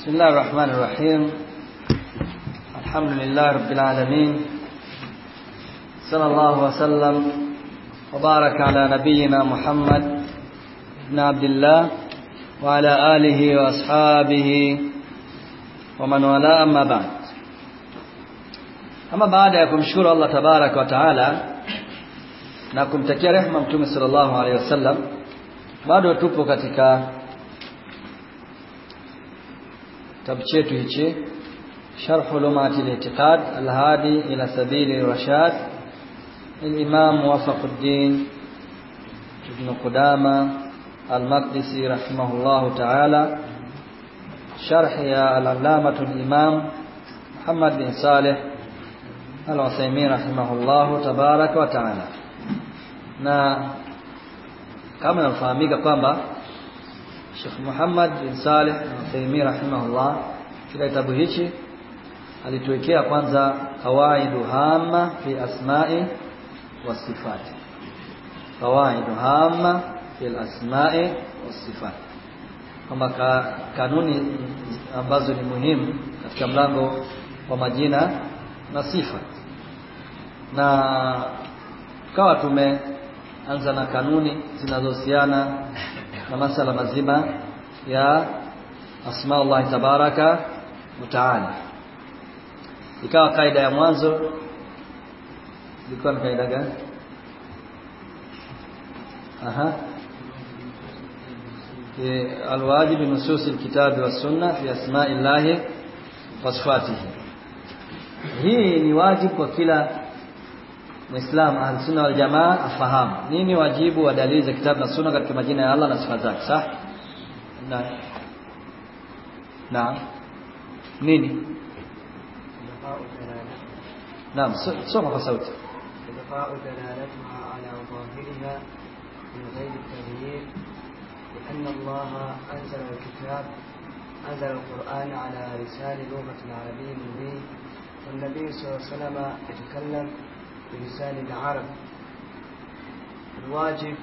بسم الله الرحمن الرحيم الحمد لله رب العالمين صلى الله وسلم وبارك على نبينا محمد بن عبد الله وعلى آله وأصحابه ومن والاه أما بعد ama baada ya kumshukuru Allah tabarak wa taala. Na kumtakia rehema mtume sallallahu alaihi wasallam bado tupo kitabu chetu hichi sharh ulumati al-i'tiqad al-hadi ila sabili rashad al-imam muwafaquddin ibn qudama al-maqdisi rahimahullahu ta'ala sharh ya al-allamah al-imam Muhammad bin Saleh al-Uthaymeen rahimahullahu tabaraka wa ta'ala na kama inafahamika kwamba Sheikh Muhammad bin Saleh al-Uthaymeen rahimahullah. Katika kitabu hichi alituwekea kwanza qawaidu hama fi asma'i wa sifat qawaidu hamma fi asma'i wa sifat kama ka, kanuni ambazo ni muhimu katika mlango wa majina na sifa. Na kawa tumeanza na kanuni zinazohusiana مسألة مزيمة يا أسماء الله تبارك وتعالى ikawa kaida ya mwanzo ilikuwa ni kaida gani aha alwajibu nususi alkitabi wasunna fi asma'illahi wasifatihi hii ni wajibu kwa kila Muislamu ahlusunna wal jamaa afahamu nini wajibu wa dalili za kitabu na sunna katika majina ya Allah na sifa zake sawa na na nini naam soma kwa sauti إبقاء دلالتها على ظاهرها من غير تغيير لأن الله أنزل الكتاب أنزل القرآن على لسان لغة عربي مبين والنبي صلى الله عليه وسلم يتكلم بلسان العرب. الواجب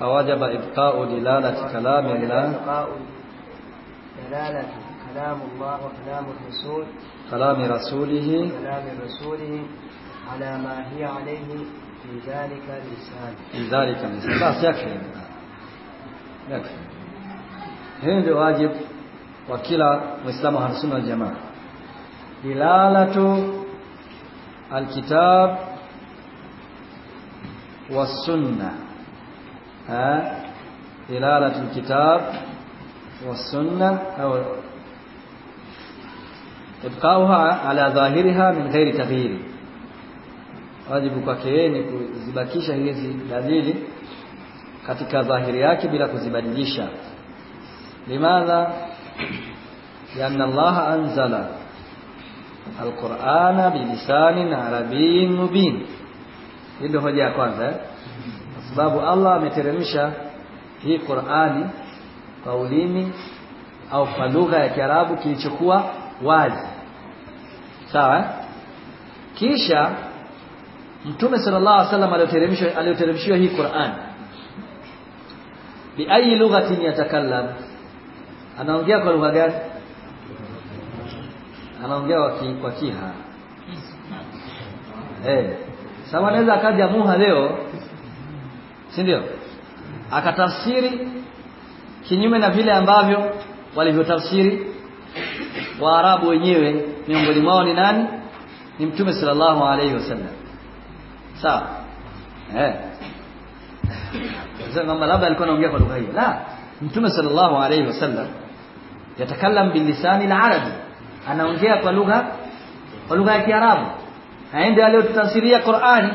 فوجب إبقاء دلالة كلام الله. إبقاء دلالة كلام الله وكلام الرسول. كلام رسوله. وكلام رسوله على ما هي عليه في ذلك اللسان في ذلك المثال بس يكفي. يكفي. wajibu wa kila muislamu ahlusunna wal jamaa dilalatu alkitab والسنة ها دلالة الكتاب والسنة أو إبقاؤها على ظاهرها من غير تغيير wajibu kwake yeye ni kuzibakisha hizi dalili katika dhahiri yake bila kuzibadilisha limadha lianna Allah anzala alqur'ana bilisanin arabiyyin mubin hii ndio hoja ya kwanza eh? kwa sababu Allah ameteremsha hii Qur'ani kwa ulimi au kwa lugha ya Kiarabu kilichokuwa wazi sawa eh? kisha Mtume sallallahu alaihi wasallam aliyoteremshwa aliyoteremshiwa hii Qur'an bi ayi lughatin yatakallam anaongea kwa lugha gani anaongea kwa kiha. Eh sawa anaweza akaja muha leo si ndio? Akatafsiri kinyume na vile ambavyo walivyotafsiri waarabu wenyewe miongoni mwao ni nani? Ni mtume sallallahu alayhi wasallam. Sawa? Eh. Sasa labda alikuwa anaongea kwa lugha hiyo la mtume sallallahu alayhi wasallam yatakallam bil bilisani al-arabi anaongea kwa lugha kwa lugha ya kiarabu. Aende aliyotafsiria Qur'ani.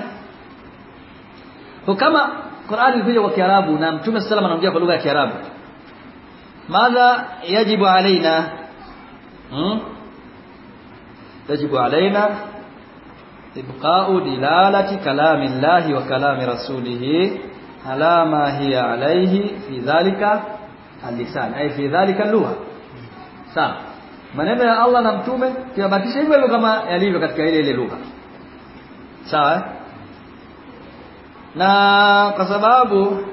Kwa kama Qur'ani ilikuja kwa Kiarabu na Mtume sallallahu anaongea kwa lugha ya Kiarabu. Madha yajibu alaina hmm? yajibu alaina ibqa'u dilalati kalami llahi wa kalami rasulih ala ma hiya alayhi fi dhalika al-lisan. Ay fi dhalika al-lugha. Sawa maneno ya Allah na mtume tuyabakisha hivyo kama yalivyo katika ile ile lugha sawa na kwa sababu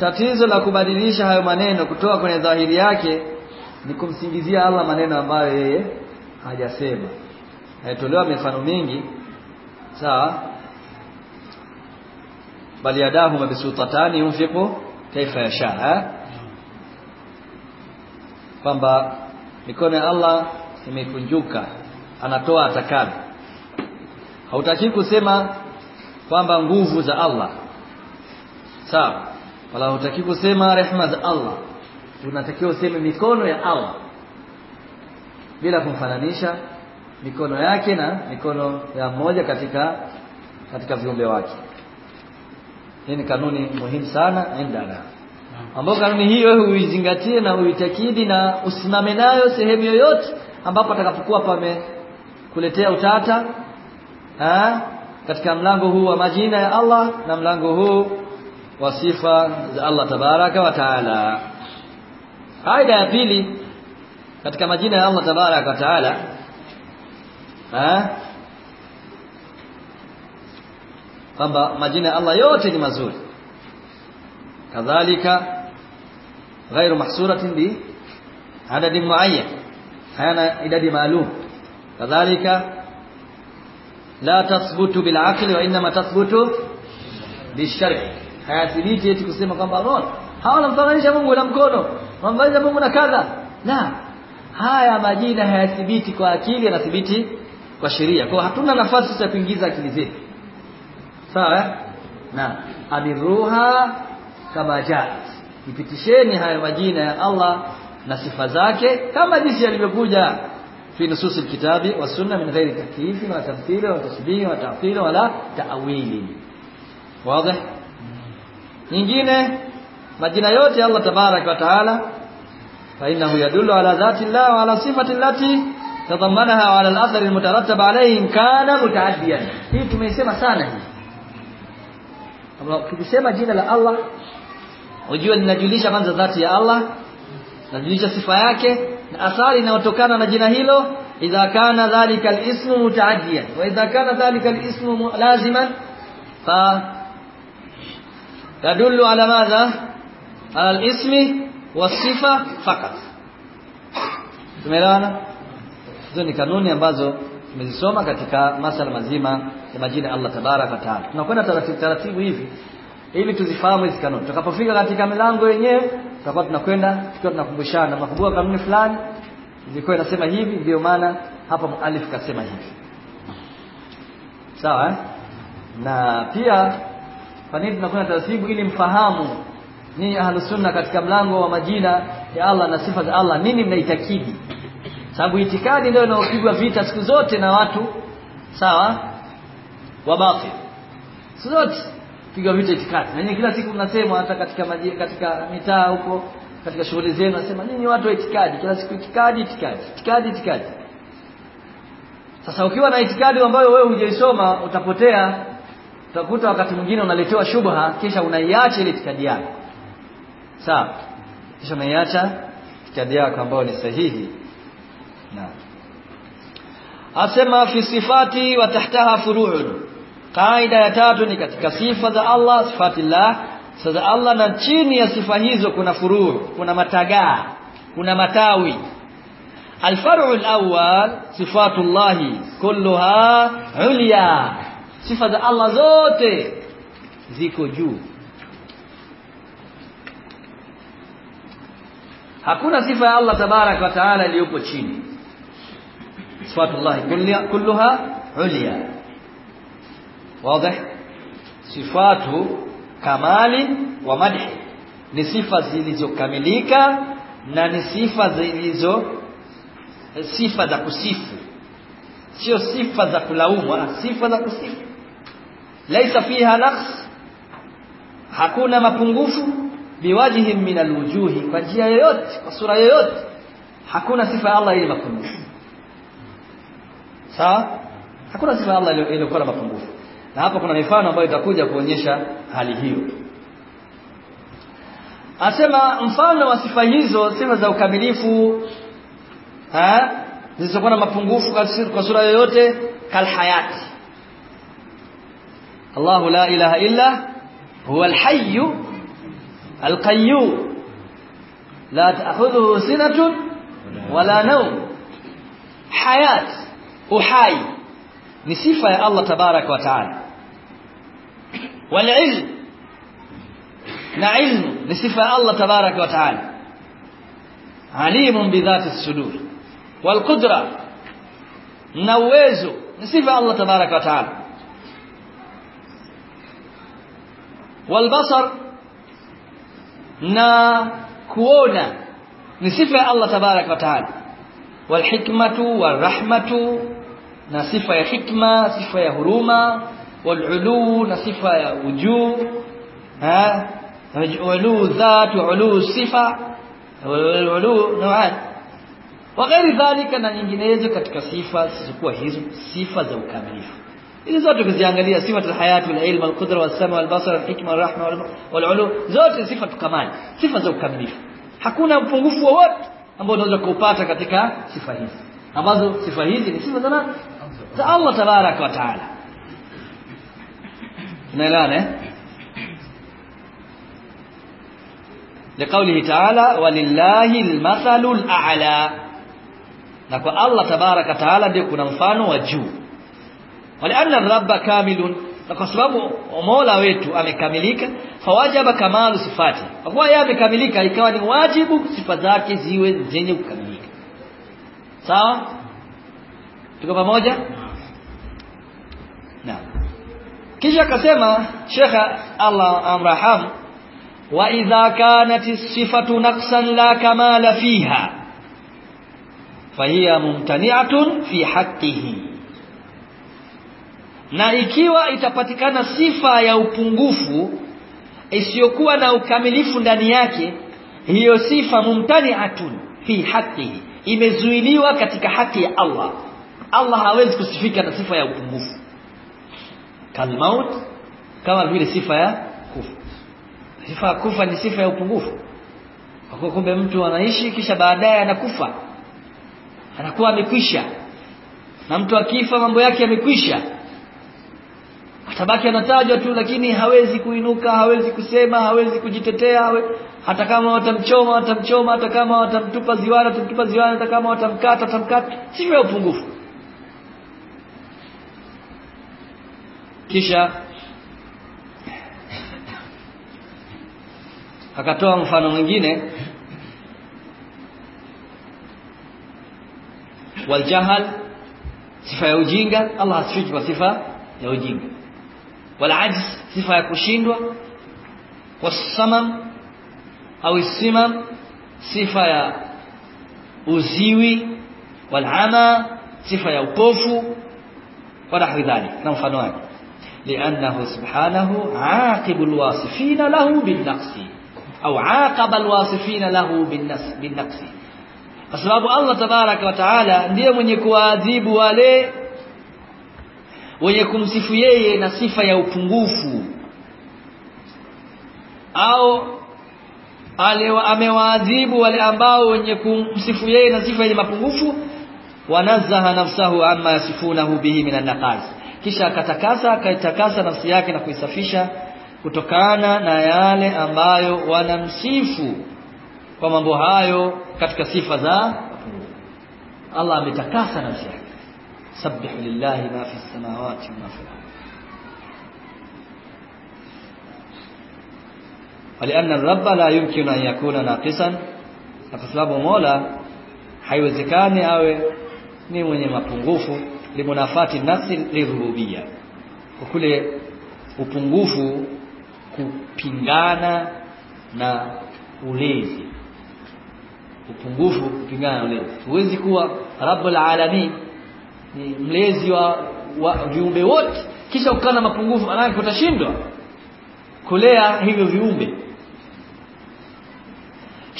tatizo la kubadilisha hayo maneno kutoka kwenye dhahiri yake ni kumsingizia Allah maneno ambayo yeye hajasema haitolewa mifano mingi sawa bali yadahu mabsutatani yunfiqu kaifa yasha kwamba mikono ya Allah imekunjuka. Anatoa atakalo hautaki kusema kwamba nguvu za Allah. Sawa. Wala hutaki kusema rehma za Allah. Unatakiwa useme mikono ya Allah. Bila kumfananisha mikono yake na mikono ya mmoja katika katika viumbe wake. Hii ni kanuni muhimu sana endana ambapo kanuni hiyo uizingatie na huitakidi na usimame nayo sehemu yoyote ambapo atakapokuwa pame kuletea utata ha? katika mlango huu wa majina ya Allah na mlango huu wa sifa za Allah tabaraka wa taala. Aida ya pili katika majina ya Allah tabaraka wa taala kwamba majina ya Allah yote ni mazuri kadhalika ghairu mahsuratin bi adadin muayyan hayana idadi maalum. Kadhalika la tathbutu bil aql wa inma tathbutu bishari hayathibiti eti kusema kwamba Allah hawana mfananisha Mungu na mkono. Mfananisha Mungu na kadha. La. Haya majina hayathibiti kwa akili yanathibiti kwa sheria. Kwa hatuna nafasi ya kuingiza akili zetu. Sawa eh? na. Abiruha kama jaa ipitisheni haya majina ya Allah na sifa zake kama jinsi yalivyokuja fi nusus alkitabi wa sunna min ghairi takyif wa tamthil wa tasbih wa ta'til wala ta'wil wazi nyingine majina yote Allah tabarak wa taala fa innahu yadullu ala dhati Allah wa ala sifati allati wa ala al-athar al-mutarattab alayhi in kana mutaaddiyan hii tumeisema sana hii tukisema jina la Allah ujue ninajulisha kwanza dhati ya Allah najulisha sifa yake na athari inayotokana na jina hilo idha kana dhalika alismu mutaaddiyan wa idha kana dhalika al-ismu laziman fa tadullu ala madha ala alismi wa wasifa fakat tumeelewana? Hizo ni kanuni ambazo tumezisoma katika masala mazima ya majina Allah tabaraka taala. Tunakwenda taratibu taratibu hivi ili tuzifahamu hizi kanuni. Tukapofika katika milango yenyewe tutakuwa tunakwenda tukiwa tunakumbushana. Makumbuka kanuni fulani ilikuwa inasema hivi ndio maana hapa mualif kasema hivi. Sawa eh? na pia kwa nini tunakwenda taratibu? Ili mfahamu ni ahlus sunna katika mlango wa majina ya Allah na sifa za Allah nini mnaitakidi? Sababu itikadi ndio inaopigwa vita siku zote na watu sawa? Wa batil. Siku zote pigwa vita itikadi. Na kila siku mnasema hata katika maji, katika mitaa huko katika shughuli zenu nasema nyinyi watu wa itikadi. Kila siku itikadi itikadi itikadi itikadi. Sasa ukiwa na itikadi ambayo wewe hujaisoma utapotea utakuta wakati mwingine unaletewa shubha kisha unaiacha ile itikadi yako. Sawa? Kisha unaiacha itikadi yako ambayo ni sahihi. Na asema fi sifati wa tahtaha furu'un kaida ya tatu ni katika sifa za Allah sifatillah sifa za Allah na chini ya sifa hizo kuna furuu kuna matagaa kuna matawi الفرع الأول صفات الله كلها عليا صفة الله zote ziko juu hakuna sifa ya Allah tabarak wa taala iliyopo chini sifatullah kulluha ulya wazi? Sifatu kamali wa madhi. Ni sifa zilizokamilika na ni sifa zilizo sifa za kusifu. Sio sifa za kulaumu sifa za kusifu. Laisa fiha naqs. Hakuna mapungufu. Biwajihi min alwujuhi. Kwa njia yoyote kwa sura yoyote. Hakuna sifa ya Allah ile mapungufu. Sawa? Hakuna sifa ya Allah ile ile mapungufu na hapa kuna mifano ambayo itakuja kuonyesha hali hiyo asema mfano wa sifa hizo sifa za ukamilifu ha zisizokuwa na mapungufu kwa sura yoyote kalhayati Allah la ilaha illa huwa alhayy alqayyum la ta'khudhuhu sinatun wala naum hayat uhai ni sifa ya Allah tabarak wa taala والعلم. نعلم لصفة الله تبارك وتعالى. عليم بذات السدور والقدرة. نوازه لصفة الله تبارك وتعالى. والبصر. نا كونا لصفة الله تبارك وتعالى. والحكمة والرحمة. نصفة حكمة صفة هرومة wal ulu na sifa ya ujuu ha ulu dhat wa ulu sifa wal ulu nawat wa ghairi dhalika na nyinginezo katika sifa zisizokuwa hizo sifa za ukamilifu hizi zote ukiziangalia sifa za hayatu wal ilm wal qudra was sama wal basar wal hikma wal rahma wal ulu zote sifa kamali sifa za ukamilifu hakuna upungufu wowote ambao unaweza kuupata katika sifa hizi ambazo sifa hizi ni sifa za nani za Allah tabarak wa taala tunaelewana eh لقوله تعالى ولله المثل الاعلى na kwa Allah tabaraka taala ndio kuna mfano wa juu walianna rabba kamilun na kwa sababu Mola wetu amekamilika fawajaba kamalu sifati kwa kuwa yeye amekamilika ikawa ni wajibu sifa zake ziwe zenye kukamilika sawa tuko pamoja Kisha akasema shekha Allah amraham wa idha kanat sifatu naqsan la kamala fiha fahiya mumtani'atun fi haqqihi. Na ikiwa itapatikana sifa ya upungufu isiyokuwa na ukamilifu ndani yake hiyo sifa mumtani'atun fi haqqihi imezuiliwa katika haki ya Allah. Allah hawezi kusifika na sifa ya upungufu kalmaut kama vile sifa ya kufa. Sifa ya kufa ni sifa ya upungufu. Kwa kumbe mtu anaishi kisha baadaye anakufa. Anakuwa amekwisha. Na mtu akifa mambo yake yamekwisha. Atabaki anatajwa tu lakini hawezi kuinuka hawezi kusema hawezi kujitetea. Hawe, hata kama watamchoma watamchoma hata kama watamtupa ziwani watamtupa ziwani hata kama watamkata watamkata. Sifa ya upungufu kisha akatoa mfano mwingine. Waljahal sifa ya ujinga. Allah asifiwe kwa sifa ya ujinga. Walajz sifa ya kushindwa. Wasamam au isimam sifa ya uziwi. Walama sifa ya upofu. Wa nahwi dhalik na mfano wake. لأنه سبحانه عاقب الواصفين له بالنقص au عاقب الواصفين له بالنقص kwa sababu Allah tabaraka wa taala ndiye mwenye kuadhibu wale wenye kumsifu yeye na sifa ya upungufu au amewaadhibu wale ambao wenye kumsifu yeye na sifa yenye mapungufu wanazaha nafsahu amma yasifunahu bihi minan naqas kisha akatakasa akaitakasa nafsi yake na kuisafisha kutokana na yale ambayo wanamsifu kwa mambo hayo katika sifa za Allah ametakasa nafsi yake sabbihu lillahi ma fi samawati wa ma fi al-ardh ولأن الرب لا يمكن أن يكون ناقصا kwa sababu Mola haiwezekani awe ni mwenye mapungufu limunafati nafsi lirububia kwa kule upungufu kupingana na ulezi. Upungufu kupingana na ulezi. Huwezi kuwa rabbul alamin ni mlezi wa, wa viumbe wote. Kisha ukawa na mapungufu maana utashindwa kulea hivyo viumbe.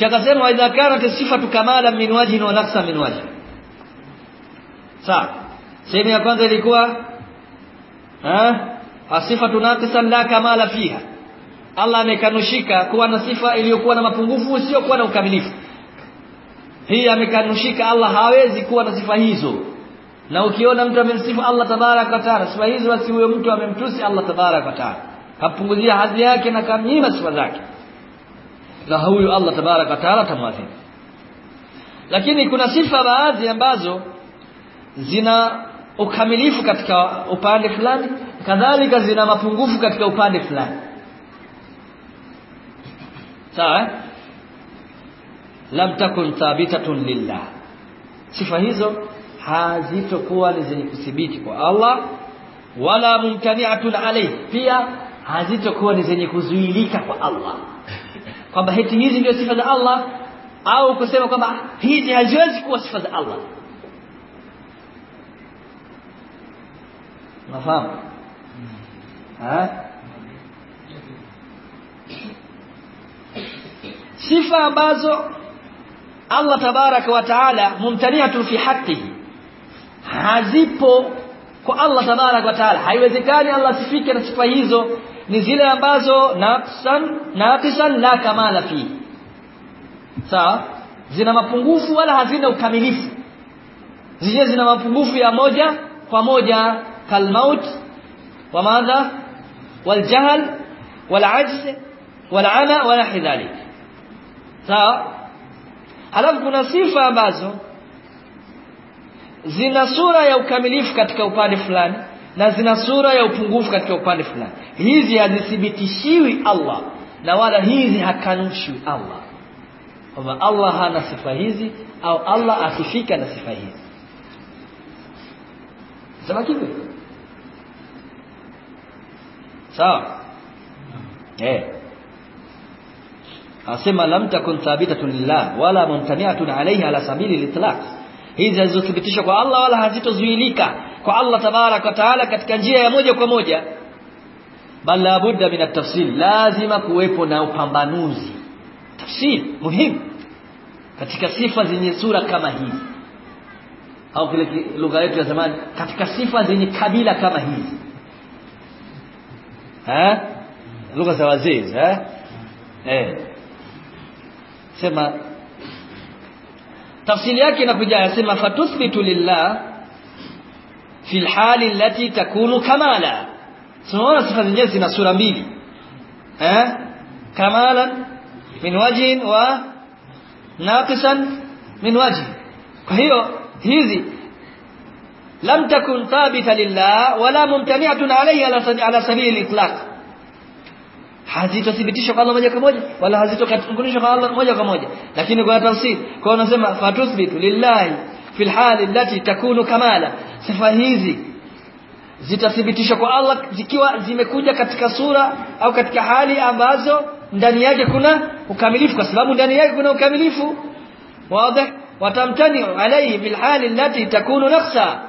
Akasema wa idha kanat sifatu kamala min wajhin wa nafsa min wajhin. Sawa sehemu ya kwanza ilikuwa eh asifatu naqisan la kamala fiha. Allah amekanushika kuwa na sifa iliyokuwa na mapungufu sio kuwa na ukamilifu. Hii amekanushika Allah hawezi kuwa na sifa hizo. Na ukiona mtu amemsifu Allah tabarak wa taala sifa hizo basi huyo mtu amemtusi Allah tabarak wa taala. Kampunguzia hadhi yake na kamnyima sifa zake. Na huyo Allah tabarak wa taala tamwadhibu lakini kuna sifa baadhi ambazo zina ukamilifu katika upande fulani kadhalika zina mapungufu katika upande fulani. Sawa eh? lam takun thabitatun lillah. Sifa hizo hazitokuwa ni zenye kuthibiti kwa Allah wala mumtani'atun alayhi pia hazitokuwa ni zenye kuzuilika kwa Allah. Kwamba heti hizi ndio sifa za Allah au kusema kwamba hizi haziwezi kuwa sifa za Allah nafahamu ha? Sifa ambazo Allah tabaraka wa taala mumtaniatu fi haqqihi. Hazipo kwa Allah tabaraka wa taala. Haiwezekani Allah sifike na sifa hizo. Ni zile ambazo naqsan naqisan la kamala fi. Sawa? Zina mapungufu wala hazina ukamilifu. Zile zina mapungufu ya moja kwa moja madha waljahl walajz walama wa nahi dhalik sawa halafu kuna sifa ambazo zina sura ya ukamilifu katika upande fulani na zina sura ya upungufu katika upande fulani. Hizi hazithibitishiwi Allah na wala hizi hakanushwi Allah. Kwamba Allah hana sifa hizi au Allah akifika na sifa hizi. Sema hivyo sawa? Eh. Asema lam takun thabitatun lillah wala mumtani'atun alayhi ala sabili litlaq. Hizi hazizothibitishwa kwa Allah wala hazitozuilika kwa Allah tabarak wa taala katika njia ya moja kwa moja. Bal la budda min at-tafsil lazima kuwepo na upambanuzi. Tafsil muhimu. Katika sifa zenye sura kama hizi au kile lugha yetu ya zamani katika sifa zenye kabila kama hizi lugha za wazee eh eh. Sema tafsiri yake inakuja yasema fatuthbitu lillah fi alhali allati takunu kamala. Tunaona sifa zenyewe zina sura mbili. Eh kamala min wajhin wa naqisan min wajhin. Kwa hiyo hizi lam takun thabita lillah wala mumtani'atun alayhi ala sabili al-itlaq hazitothibitishwa kwa Allah moja kwa moja wala hazitokunishwa kwa Allah moja kwa moja lakini kwa tafsiri kwa unasema fatuthbitu lillahi fil hali allati takunu kamala sifa hizi zitathibitishwa kwa Allah zikiwa zimekuja katika sura au katika hali ambazo ndani yake kuna ukamilifu kwa sababu ndani yake kuna ukamilifu wazi watamtani alayhi bil hali allati takunu naqsa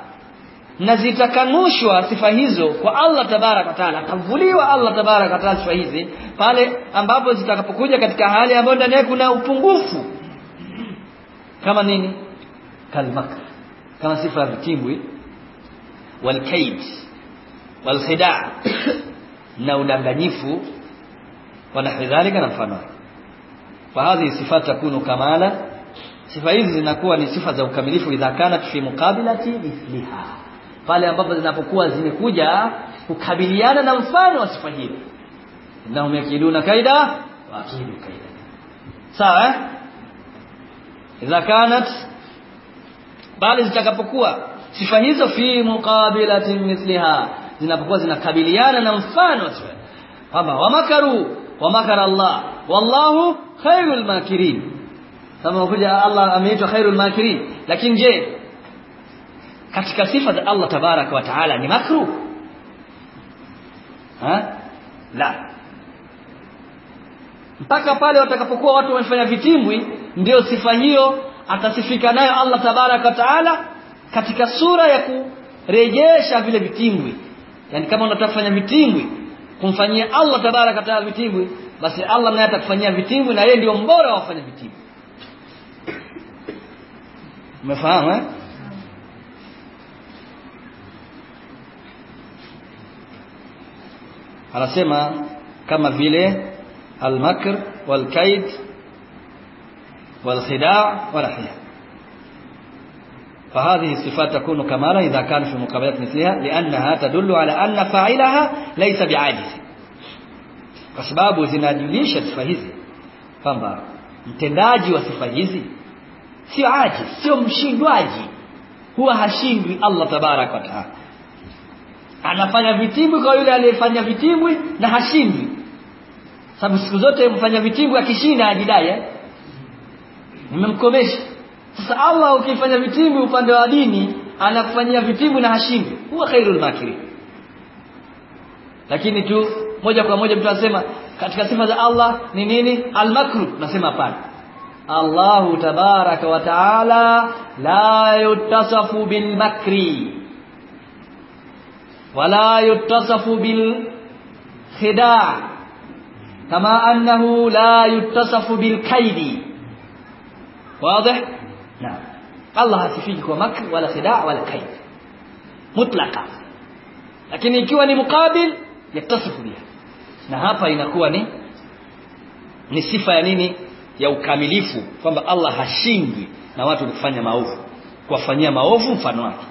na zitakanushwa sifa hizo kwa Allah tabaraka taala kavuliwa Allah tabaraka taala sifa hizi pale ambapo zitakapokuja katika hali ambayo ndani yake kuna upungufu. Kama nini? Kalmakr. Kama sifa ya vitimbwi. Walkaid. Walkhida. Na udanganyifu. Wanahidhalika na mfano. Fahadhi sifa takunu kamala. Sifa hizi zinakuwa ni sifa za ukamilifu idha kanat fi muqabilati mithliha. Pale ambapo zinapokuwa zimekuja kukabiliana na mfano wa sifa hiyo innahum yakiduna kaida wa akidu kaida sawa idha kanat bali zitakapokuwa sifa hizo fi muqabilati mithliha zinapokuwa zinakabiliana na mfano wa sifa kwamba wamakaru wamakara Allah wallahu khairul makirin kama kuja Allah ameitwa khairul makirin lakini je katika sifa za Allah tabaraka wa taala ni makruh. Ha? La. Mpaka pale watakapokuwa watu wamefanya vitimbwi ndio sifa hiyo atasifika nayo Allah tabaraka wa taala katika sura ya kurejesha vile vitimbwi. Yani kama unataka kufanya vitimbwi kumfanyia Allah tabaraka taala vitimbwi basi Allah naye atakufanyia vitimbwi na yeye ndio mbora wa kufanya vitimbwi. Umefahamu eh anasema كما vile المكر والكيد والخداع والأحياء فهذه الصفات تكون كمالا إذا كان في مقابلات مثلها لأنها تدل على أن فاعلها ليس بعاجز أسباب زناد ليش الصفهيزي فما متناج وصفهيزي سي عاجز سي مشين واجي هو هشين الله تبارك وتعالى anafanya vitimbwi kwa yule aliyefanya vitimbwi na hashindwi. Sababu siku zote mfanya vitimbwi akishinda ajidai eh? nimemkomesha. Sasa Allah ukifanya vitimbwi upande wa dini anakufanyia vitimbwi na hashindwi. Huwa khairul makiri lakini tu moja kwa moja mtu anasema katika sifa za Allah ni nini? Almakru. Nasema hapana. Allahu tabaraka wa taala la yutasafu bil makri wala yutasafu bil khida' kama annahu la yutasafu bil kaidi واضح نعم الله hasifiki kwa makr wala khida' wala kaid mutlaka lakini ikiwa ni mukabil yatasifu biha na hapa inakuwa ni ni sifa ya nini ya ukamilifu kwamba Allah hashindwi na watu kufanya maovu kuwafanyia maovu mfano wake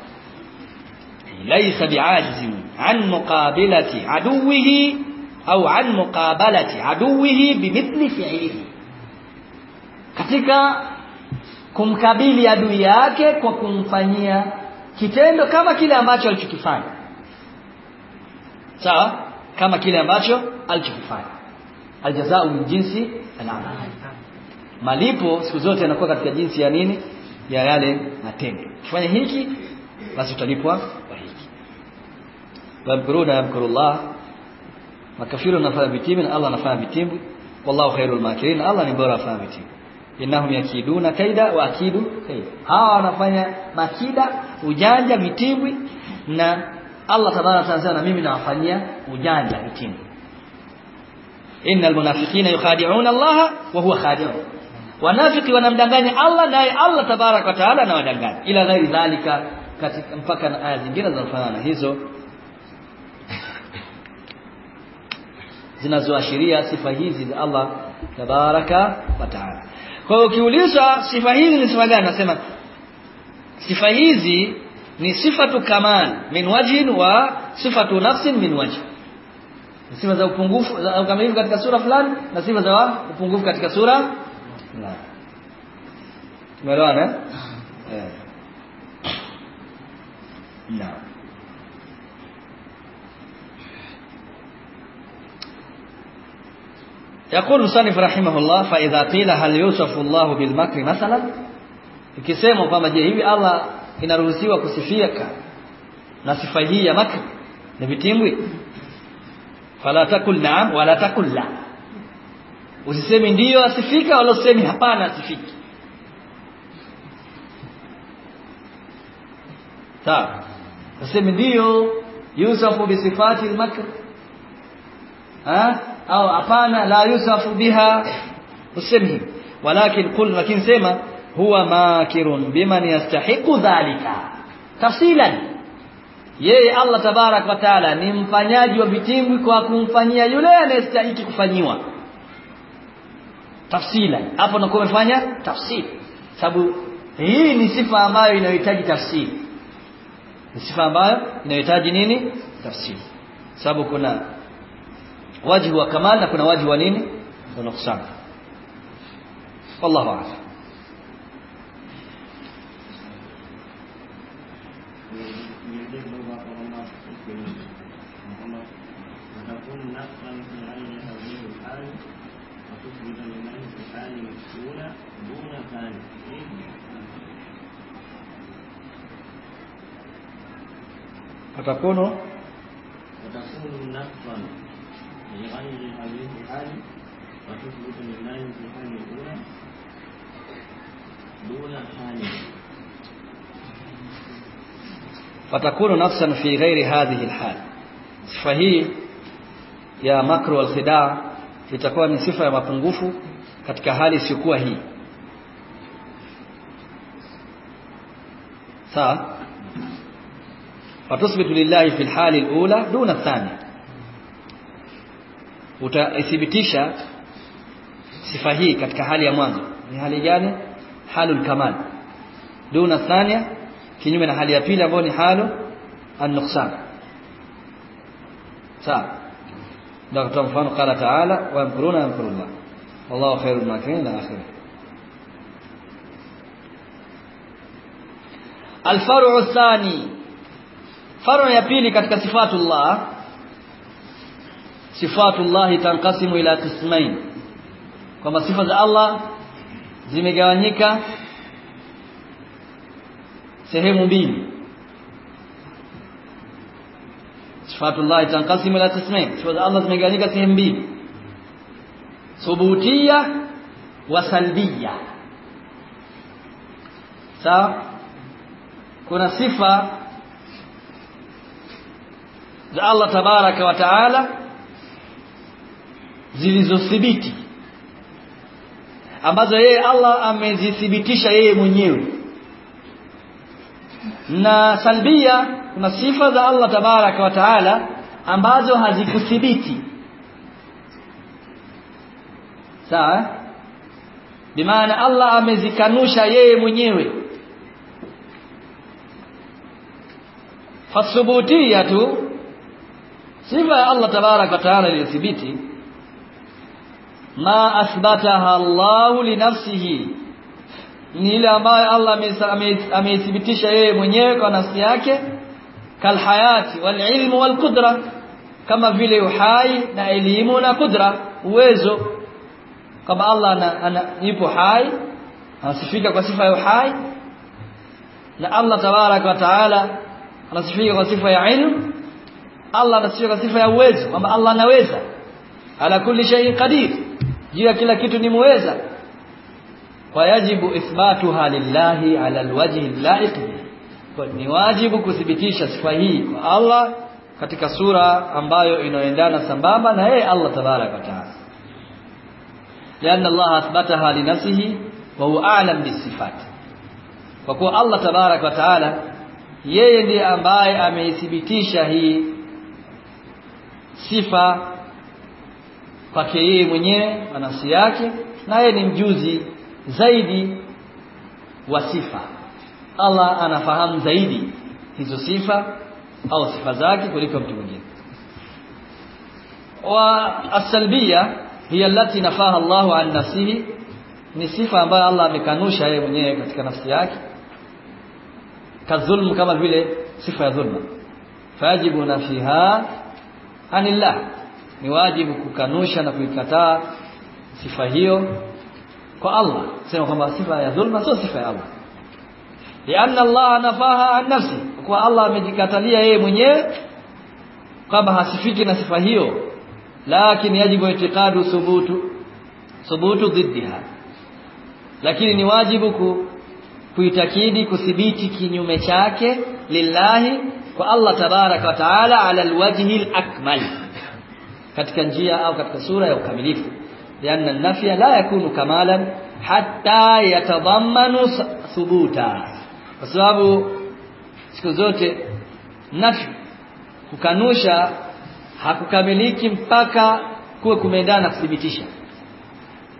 laysa bi'ajizin an muqabilati aduwihi au an muqabalati aduwihi bimithli fi'lihi katika kumkabili adui yake kwa kumfanyia kitendo kama kile ambacho alichokifanya. Sawa? Kama kile ambacho alichokifanya. Aljazau min jinsi al-amal malipo siku zote yanakuwa katika jinsi ya nini? Ya yale matendo. Kifanya hiki basi utalipwa فامكرونا يمكر الله. ما كفيروا نفع أن الله نفع بتيم. والله خير الماكرين الله نبرا فع بتيم. إنهم يكيدون كيدا وأكيدوا كيدا ها نفع ما كيدا وجانجا بتيم. ان الله تبارك وتعالى سأنا مين نفع يا وجانجا بتيم. إن المنافقين يخادعون الله وهو خادعهم ونافق ونمدغني الله ناي الله تبارك وتعالى نودغني إلى غير ذلك katika mpaka na aya zingine zinazofanana hizo zinazoashiria sifa hizi za Allah tabaraka wa taala. Kwa hiyo ukiulizwa sifa hizi ni sifa gani nasema sifa hizi ni sifatu kamal min wajhin wa sifatu nafsin min wajh. Sifa za upungufu za ukamilifu katika sura fulani na sifa za upungufu katika sura fulani. Tumeelewana eh. Naam يقول مصنف رحمه الله فإذا قيل هل يوصف الله بالمكر مثلا ikisema kwamba je hivi Allah inaruhusiwa kusifika na sifa hii ya makr na vitimbwi fala takul naam wala takul la usisemi ndiyo asifika wala usemi hapana asifiki sawa usemi ndiyo yusafu bisifati al-makr ha au hapana la yusafu biha usemhi walakin qul lakini sema huwa makirun biman yastahiqu dhalika. Tafsilan. Yeye Allah tabarak wa taala ni mfanyaji wa vitimbwi kwa kumfanyia yule anayestahili kufanyiwa. Tafsila hapo nakuwa umefanya tafsiri sababu hii ni sifa ambayo inahitaji tafsiri ni sifa ambayo inahitaji nini? Tafsiri sababu kuna wajibu wa kamal na kuna wajibu wa nini? Wa nuksan wallahu a'lam. Atakunu وتكون نقصا في غير هذه الحال وتثبت لله في الحال الأولى دون ثاني فتكون نفسا في غير هذه الحال sifa hii ya makru wal khidaa itakuwa ni sifa ya mapungufu katika hali isiyokuwa hii sawa Fatusbitu lillahi fil hali alula duna thani utaithibitisha sifa hii katika hali ya mwanzo ni hali gani halul kamal duna thania kinyume na hali ya pili ambayo ni halu an-nuqsan sawa ndio kutoa mfano qala ta'ala wa yamkuruna yamkurullah wallahu khairul makirin ila akhirih alfaru thani faru ya pili katika sifatullah sifatullah tanqasimu ila qismain kwamba sifa za Allah zimegawanyika sehemu mbili sifatullah tanqasimu ila qismain sifa za Allah zimegawanyika sehemu mbili thubutia wa salbia sawa kuna sifa za Allah tabaraka wa taala zilizothibiti ambazo yeye Allah amezithibitisha yeye mwenyewe. Na salbia kuna sifa za Allah tabaraka wa taala ambazo hazikuthibiti. Sawa bimaana Allah amezikanusha yeye mwenyewe. Fasubutiyatu sifa ya Allah tabarak wa taala iliyothibiti ma athbataha Allah li nafsihi ni ile ambayo Allah ameithibitisha yeye mwenyewe kwa nafsi yake kalhayati wal walqudra wal qudra kama vile uhai na elimu na kudra uwezo kama Allah ana, ana yupo hai anasifika kwa sifa ya uhai na Allah tabarak wa taala anasifika kwa sifa ya ilmu Allah anasifika kwa sifa ya uwezo kwamba Allah anaweza ala kulli shay'in qadir juu ya kila kitu ni muweza wayajibu ithbatuha lillahi ala alwajhi allaiq kwa ni wajibu kuthibitisha sifa hii kwa Allah katika sura ambayo inaendana sambamba na yeye Allah tabarak wa taala لأن الله أثبتها لنفسه وهو أعلم بالصفات وكو الله تبارك وتعالى yeye ndiye ambaye ameithibitisha hii sifa kwake yeye mwenyewe na nafsi yake na yeye ni mjuzi zaidi wa sifa. Allah anafahamu zaidi hizo sifa au sifa zake kuliko mtu mwingine. Wa asalbia hiya allati nafaha Allahu an nafsihi ni sifa ambayo Allah amekanusha yeye mwenyewe katika nafsi yake. Kadhulm kama vile sifa ya dhulma fajibu nafiha anillah. Ni wajibu kukanusha na kuikataa sifa hiyo kwa Allah. Sema kwamba sifa ya dhulma sio sifa ya Allah. Lianna Allah nafaha an nafsi. Kwa Allah amejikatalia yeye mwenyewe kwamba hasifiki na sifa hiyo. Lakini yajibu itikadu thubutu thubutu dhiddiha. Lakini ni wajibu ku, kuitakidi kuthibiti kinyume chake lillahi tabaraka wa taala ala alwajhi alakmal katika njia au katika sura ya ukamilifu lianna nafya la yakunu kamalan hatta yatadammanu thubuta kwa sababu siku zote nafi kukanusha hakukamiliki mpaka kuwe kumeendana na kuthibitisha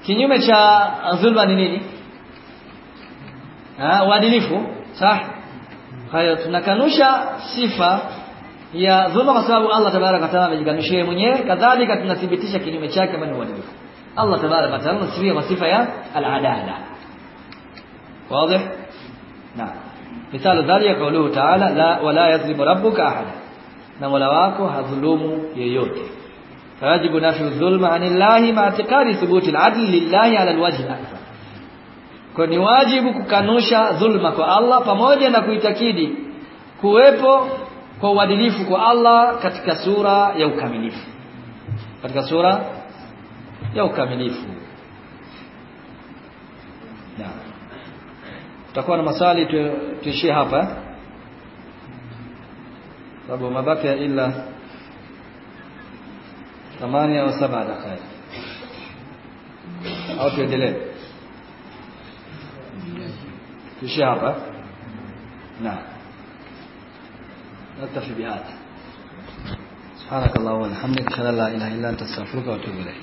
kinyume cha dhulma ni nini ah uadilifu sawa kwa tunakanusha sifa ya dhulma kwa sababu Allah tabaraka taala amejikanusha mwenyewe kadhalika tunathibitisha kinyume chake ambacho ni uadilifu Allah tabaraka taala anasifia kwa sifa ya al-adala wazi naam مثال ذلك قوله تعالى لا ولا يظلم ربك احدا na Mola wako hadhulumu yeyote fayajibu nafyu dhulma anillahi ma i'tiqadi thubuti al-adl lillahi ala al-wajh al-akthar Kwa ni wajibu kukanusha dhulma kwa Allah pamoja na kuitakidi kuwepo kwa uadilifu kwa Allah katika sura ya ukamilifu. Katika sura ya ukamilifu. Na tutakuwa na maswali tuishie hapa. Sababu mabaki illa 8 au 7 dakika. Au tuendelee. Tuishie hapa naam نكتفي بهذا. سبحانك اللهم وبحمدك أشهد أن لا إله إلا أنت أستغفرك وأتوب إليك.